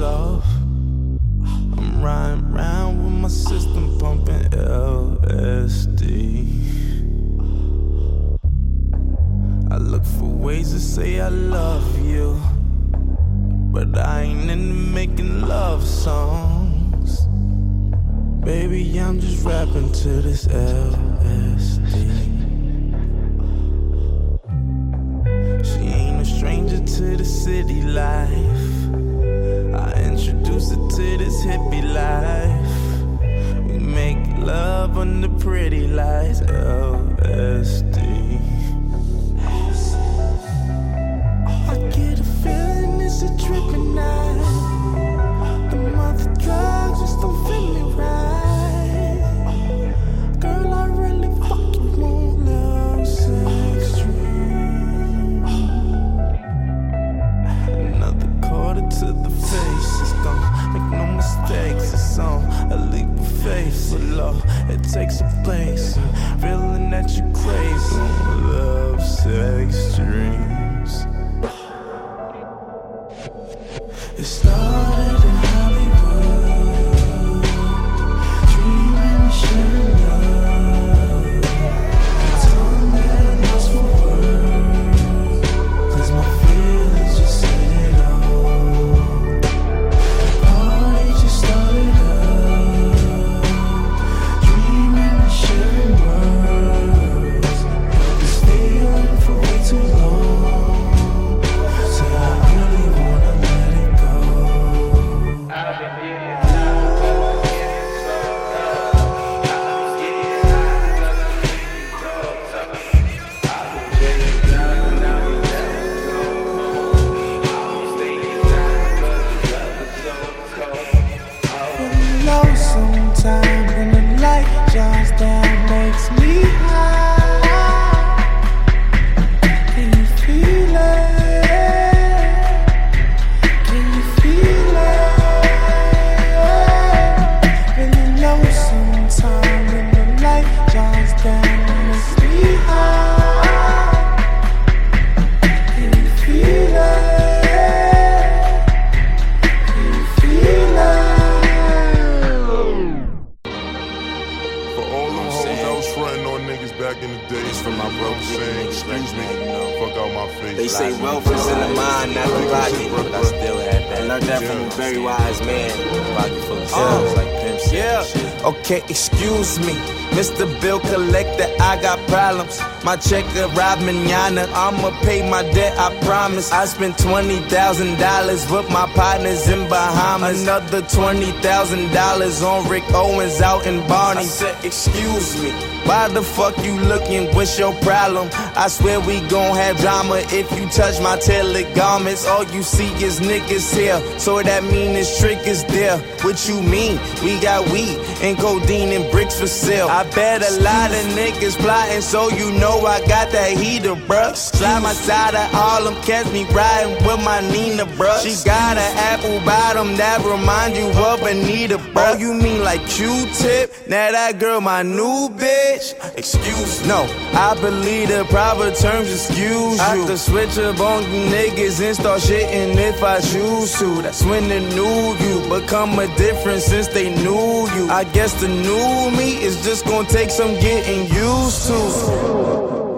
off. I'm riding around with my system pumping LSD. I look for ways to say I love you, but I ain't into making love songs. Baby, I'm just rapping to this LSD. This hippie life. We make love under pretty lights, LSD. Faith. It takes a place. Feeling that you crave love, sex, dreams. It started was fronting on niggas back in the day. It's for my broke saying, excuse me, fuck out my face. They say wealth is in the mind, not the pocket, but I still had that. I learned that from a very wise man. Pocket full of oh, shells, like Pimp said Yeah. and shit. Okay, excuse me. Mr. Bill Collector, I got problems. My check arrived manana. I'ma pay my debt, I promise. I spent $20,000 with my partners in Bahamas. Another $20,000 on Rick Owens out in Barney. I said, excuse me. Why the fuck you looking? What's your problem? I swear we gon' have drama if you touch my tailored garments. All you see is niggas here, so that mean this trick is there. What you mean? We got weed and codeine and bricks for sale. I bet a lot of niggas plotting, so you know I got that heater, bruh. Slide my side of Harlem, catch me riding with my Nina, bruh. She got an apple bottom that remind you of Anita, bruh. Oh, you mean like Q-tip? Now that girl my new bitch. Excuse no, I believe the proper terms excuse you. I could switch up on you niggas and start shitting if I choose to. That's when the new you become a different since they knew you. I guess the new me is just gonna take some getting used to.